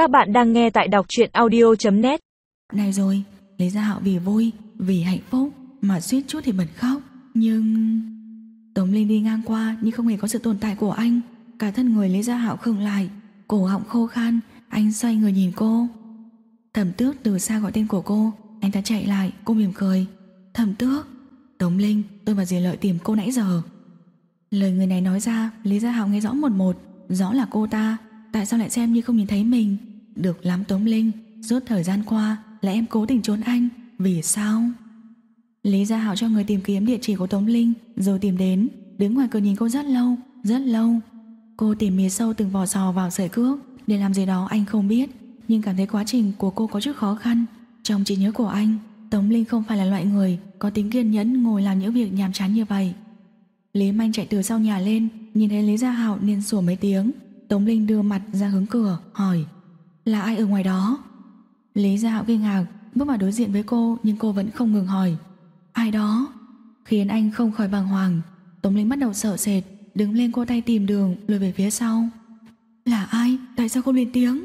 Các bạn đang nghe tại đọc truyện audio.net Này rồi, Lý Gia Hạo vì vui, vì hạnh phúc mà suýt chút thì bật khóc. Nhưng... Tống Linh đi ngang qua nhưng không hề có sự tồn tại của anh. Cả thân người Lý Gia Hạo khựng lại, cổ họng khô khan, anh xoay người nhìn cô. Thẩm tước từ xa gọi tên của cô, anh ta chạy lại, cô mỉm cười. Thẩm tước, Tống Linh, tôi và Diệp Lợi tìm cô nãy giờ. Lời người này nói ra, Lý Gia Hạo nghe rõ một một, rõ là cô ta, tại sao lại xem như không nhìn thấy mình? Được lắm Tống Linh, suốt thời gian qua là em cố tình trốn anh, vì sao? Lý Gia Hạo cho người tìm kiếm địa chỉ của Tống Linh, rồi tìm đến, đứng ngoài cửa nhìn cô rất lâu, rất lâu. Cô tìm mía sâu từng vò sò vào sợi cước, để làm gì đó anh không biết, nhưng cảm thấy quá trình của cô có chút khó khăn. Trong trí nhớ của anh, Tống Linh không phải là loại người có tính kiên nhẫn ngồi làm những việc nhàm chán như vậy. Lý Manh chạy từ sau nhà lên, nhìn thấy Lý Gia Hạo nên sủa mấy tiếng. Tống Linh đưa mặt ra hướng cửa, hỏi là ai ở ngoài đó? Lý Gia Hạo kinh ngạc, bước vào đối diện với cô nhưng cô vẫn không ngừng hỏi Ai đó? Khiến anh không khỏi bàng hoàng. Tống Linh bắt đầu sợ sệt, đứng lên cô tay tìm đường, lùi về phía sau. Là ai? Tại sao không lên tiếng?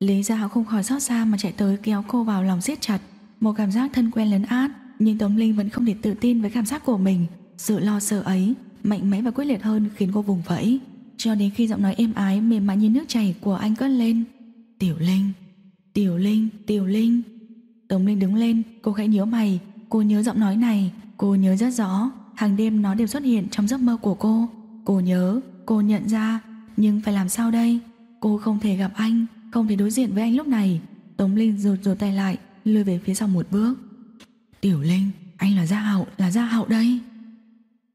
Lý Gia Hạo không khỏi xót xa mà chạy tới kéo cô vào lòng siết chặt. Một cảm giác thân quen lấn át, nhưng Tống Linh vẫn không thể tự tin với cảm giác của mình. Sự lo sợ ấy, mạnh mẽ và quyết liệt hơn khiến cô vùng vẫy. Cho đến khi giọng nói êm ái mềm mại như nước chảy của anh cất lên. Tiểu Linh, Tiểu Linh, Tiểu Linh. Tống Linh đứng lên, cô khẽ nhớ mày. Cô nhớ giọng nói này, cô nhớ rất rõ. Hàng đêm nó đều xuất hiện trong giấc mơ của cô. Cô nhớ, cô nhận ra, nhưng phải làm sao đây? Cô không thể gặp anh, không thể đối diện với anh lúc này. Tống Linh rụt rụt tay lại, lùi về phía sau một bước. Tiểu Linh, anh là Gia Hạo, là Gia Hạo đây.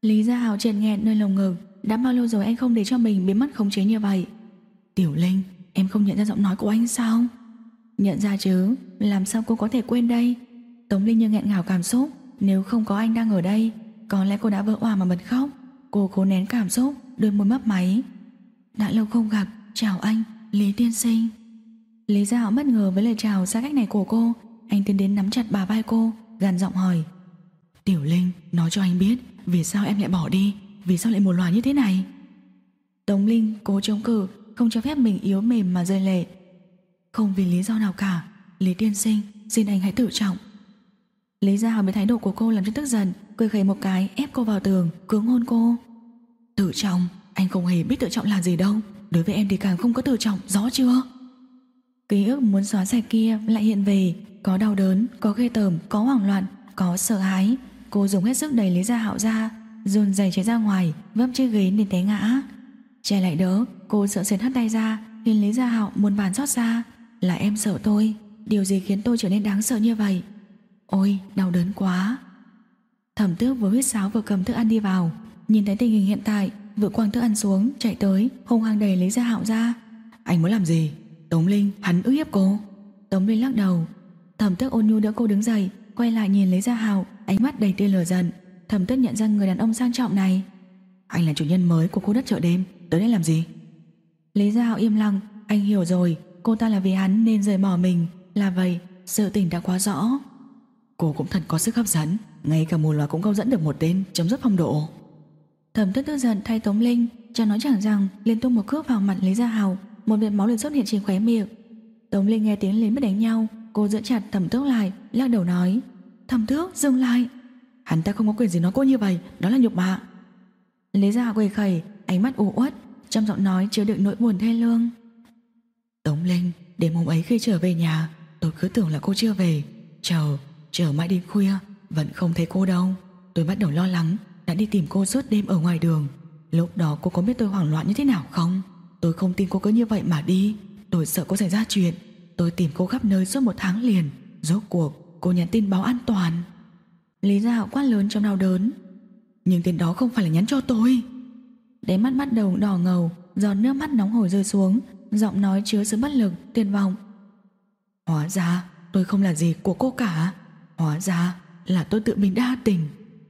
Lý Gia Hạo trền nghẹn nơi lồng ngực, đã bao lâu rồi anh không để cho mình biến mất khống chế như vậy. Tiểu Linh, em không nhận ra giọng nói của anh sao? Nhận ra chứ, làm sao cô có thể quên đây? Tống Linh như nghẹn ngào cảm xúc, nếu không có anh đang ở đây, có lẽ cô đã vỡ hòa mà bật khóc. Cô cố nén cảm xúc, đôi môi mấp máy. Đã lâu không gặp, chào anh, Lý Tiên Sinh. Lý Gia Hảo bất ngờ với lời chào xa cách này của cô, anh tiến đến nắm chặt bà vai cô, gằn giọng hỏi. Tiểu Linh, nói cho anh biết, vì sao em lại bỏ đi, vì sao lại một loài như thế này? Tống Linh cố chống cự, không cho phép mình yếu mềm mà rơi lệ. Không vì lý do nào cả, Lý Tiên Sinh, xin anh hãy tự trọng. Lý Gia Hào bị thái độ của cô làm cho tức giận, cười khẩy một cái ép cô vào tường, cưỡng hôn cô. Tự trọng, anh không hề biết tự trọng là gì đâu, đối với em thì càng không có tự trọng, rõ chưa? Ký ức muốn xóa sạch kia lại hiện về, có đau đớn, có ghê tởm, có hoảng loạn, có sợ hãi. Cô dùng hết sức đẩy Lý Gia Hạo ra, dồn giày chạy ra ngoài, vấp chiếc ghế nên té ngã. Che lại đỡ, cô sợ sệt hất tay ra, khiến Lý Gia Hạo muốn bàn xót xa. Là em sợ tôi, điều gì khiến tôi trở nên đáng sợ như vậy? Ôi, đau đớn quá. Thẩm tước vừa huyết sáo vừa cầm thức ăn đi vào, nhìn thấy tình hình hiện tại, vừa quăng thức ăn xuống, chạy tới, hung hăng đẩy Lý Gia Hạo ra. Anh muốn làm gì? Tống Linh, hắn ức hiếp cô. Tống Linh lắc đầu. Thẩm tước ôn nhu đỡ cô đứng dậy, quay lại nhìn Lý Gia Hạo, ánh mắt đầy tia lửa giận. Thẩm tước nhận ra người đàn ông sang trọng này. Anh là chủ nhân mới của khu đất chợ đêm, tới đây làm gì? Lý Gia Hạo im lặng, anh hiểu rồi, cô ta là vì hắn nên rời bỏ mình, là vậy, sự tình đã quá rõ. Cô cũng thật có sức hấp dẫn, ngay cả mù loà cũng câu dẫn được một tên chấm dứt phong độ. Thẩm tức tức giận thay Tống Linh, cho nói chẳng rằng liên tục một cước vào mặt Lý Gia Hào, một vệt máu liền xuất hiện trên khóe miệng. Tống Linh nghe tiếng lên biết đánh nhau, cô giữ chặt Thẩm Tước lại, lắc đầu nói: "Thẩm Tước, dừng lại." Hắn ta không có quyền gì nói cô như vậy, đó là nhục mạ. Lý Gia Hào quầy khẩy, ánh mắt u uất, trong giọng nói chứa đựng nỗi buồn thê lương. Tống Linh, đêm hôm ấy khi trở về nhà, tôi cứ tưởng là cô chưa về, chờ, chờ mãi đến khuya, vẫn không thấy cô đâu. Tôi bắt đầu lo lắng, đã đi tìm cô suốt đêm ở ngoài đường. Lúc đó cô có biết tôi hoảng loạn như thế nào không? Tôi không tin cô cứ như vậy mà đi. Tôi sợ cô xảy ra chuyện. Tôi tìm cô khắp nơi suốt một tháng liền. Rốt cuộc, cô nhắn tin báo an toàn. Lý ra quá lớn trong đau đớn. Nhưng tin đó không phải là nhắn cho tôi. Đáy mắt bắt đầu đỏ ngầu, giọt nước mắt nóng hổi rơi xuống, giọng nói chứa sự bất lực, tuyệt vọng. Hóa ra, tôi không là gì của cô cả. Hóa ra là tôi tự mình đa tình.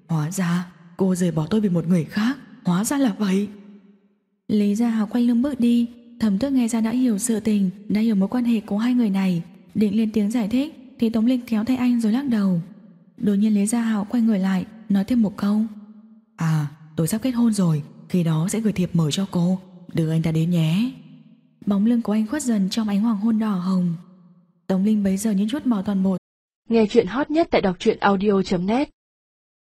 Hóa ra cô rời bỏ tôi vì một người khác. Hóa ra là vậy. Lý Gia Hào quay lưng bước đi, thẩm tước nghe ra đã hiểu sự tình, đã hiểu mối quan hệ của hai người này. Định lên tiếng giải thích, thì Tống Linh kéo tay anh rồi lắc đầu. Đột nhiên Lý Gia Hào quay người lại, nói thêm một câu. À, tôi sắp kết hôn rồi, khi đó sẽ gửi thiệp mời cho cô, đưa anh ta đến nhé. Bóng lưng của anh khuất dần trong ánh hoàng hôn đỏ hồng. Tống Linh bấy giờ như chút mò toàn bộ. Nghe chuyện hot nhất tại đọc truyện audio.net